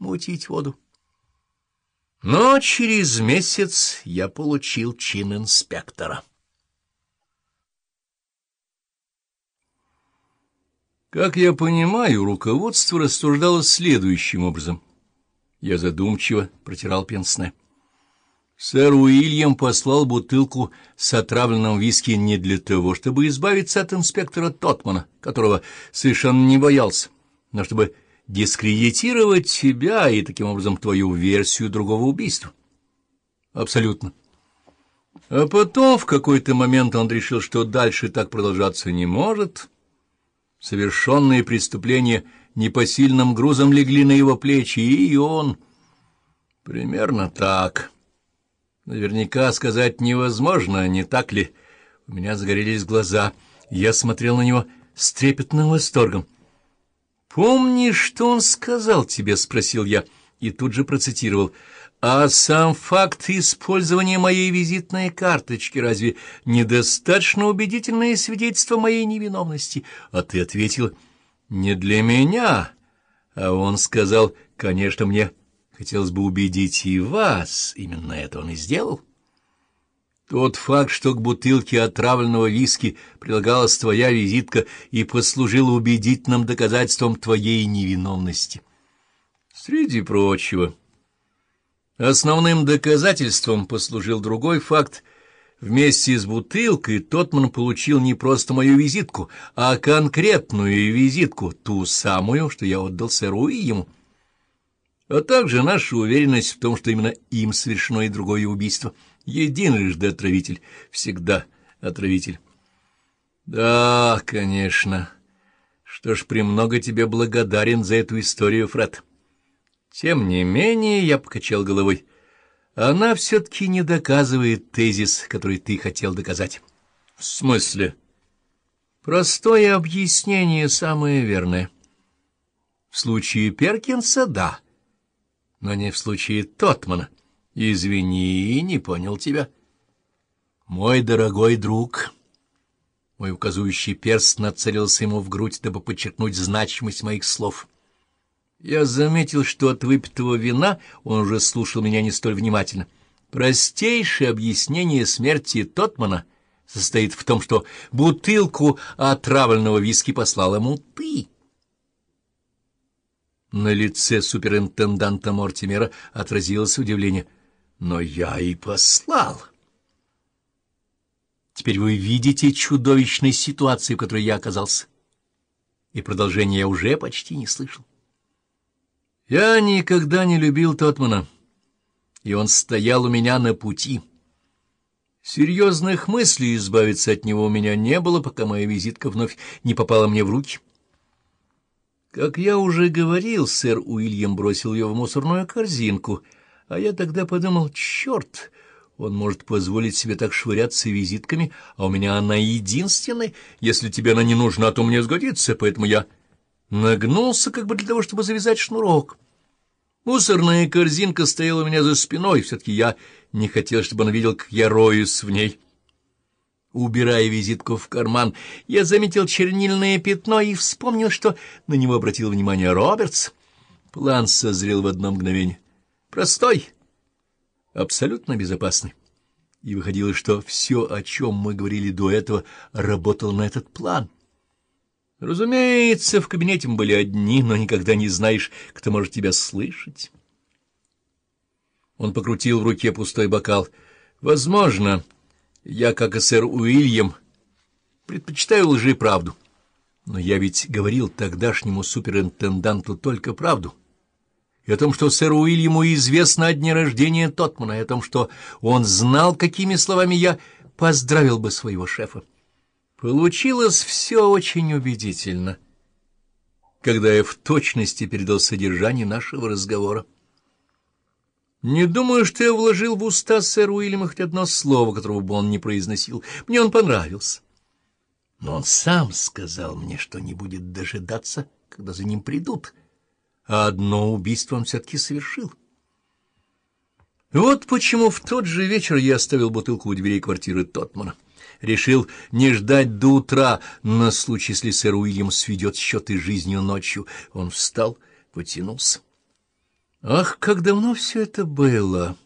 мутить воду. Но через месяц я получил чин инспектора. Как я понимаю, руководство рассуждало следующим образом. Я задумчиво протирал пенсне. Сэр Уильям послал бутылку с отравленным виски не для того, чтобы избавиться от инспектора Тотмана, которого совершенно не боялся, но чтобы дискредитировать себя и таким образом твою версию другого убийства. Абсолютно. А потом в какой-то момент он решил, что дальше так продолжаться не может. Совершенные преступления непосильным грузом легли на его плечи, и он... Примерно так... Наверняка сказать невозможно, не так ли? У меня загорелись глаза. Я смотрел на него с трепетным восторгом. «Помнишь, что он сказал тебе?» — спросил я, и тут же процитировал. «А сам факт использования моей визитной карточки разве недостаточно убедительное свидетельство моей невиновности?» А ты ответил, «Не для меня». А он сказал, «Конечно, мне Хотелось бы убедить и вас, именно это он и сделал. Тот факт, что к бутылке отравленного виски прилагалась твоя визитка и послужил убедительным доказательством твоей невиновности. Среди прочего, основным доказательством послужил другой факт. Вместе с бутылкой Тотман получил не просто мою визитку, а конкретную визитку, ту самую, что я отдал сэру ему а также наша уверенность в том, что именно им совершено и другое убийство. Единожды отравитель, всегда отравитель. Да, конечно. Что ж, премного тебе благодарен за эту историю, Фред. Тем не менее, я покачал головой. Она все-таки не доказывает тезис, который ты хотел доказать. В смысле? Простое объяснение самое верное. В случае Перкинса — да но не в случае Тотмана. Извини, не понял тебя. Мой дорогой друг... Мой указующий перст нацелился ему в грудь, дабы подчеркнуть значимость моих слов. Я заметил, что от выпитого вина он уже слушал меня не столь внимательно. Простейшее объяснение смерти Тотмана состоит в том, что бутылку отравленного виски послал ему ты. На лице суперинтенданта Мортимера отразилось удивление. «Но я и послал!» «Теперь вы видите чудовищной ситуации, в которой я оказался. И продолжение я уже почти не слышал. Я никогда не любил Тотмана, и он стоял у меня на пути». Серьезных мыслей избавиться от него у меня не было, пока моя визитка вновь не попала мне в руки. Как я уже говорил, сэр Уильям бросил ее в мусорную корзинку, а я тогда подумал, черт, он может позволить себе так швыряться визитками, а у меня она единственная, если тебе она не нужна, то мне сгодится, поэтому я нагнулся как бы для того, чтобы завязать шнурок. Мусорная корзинка стояла у меня за спиной, все-таки я не хотел, чтобы он видел, как я роюсь в ней». Убирая визитку в карман, я заметил чернильное пятно и вспомнил, что на него обратил внимание Робертс. План созрел в одно мгновение. Простой, абсолютно безопасный. И выходило, что все, о чем мы говорили до этого, работало на этот план. Разумеется, в кабинете мы были одни, но никогда не знаешь, кто может тебя слышать. Он покрутил в руке пустой бокал. Возможно... Я, как и сэр Уильям, предпочитаю лжи правду. Но я ведь говорил тогдашнему суперинтенданту только правду. И о том, что сэру Уильяму известно о дне рождения Тотмана, и о том, что он знал, какими словами я поздравил бы своего шефа. Получилось все очень убедительно, когда я в точности передал содержание нашего разговора. Не думаю, что я вложил в уста сэр Уильяма хоть одно слово, которого бы он не произносил. Мне он понравился. Но он сам сказал мне, что не будет дожидаться, когда за ним придут. А одно убийство он все-таки совершил. Вот почему в тот же вечер я оставил бутылку у дверей квартиры Тотмана. Решил не ждать до утра, на случай, если сэр Уильям сведет счеты жизнью ночью. Он встал, потянулся. Ах, как давно все это было!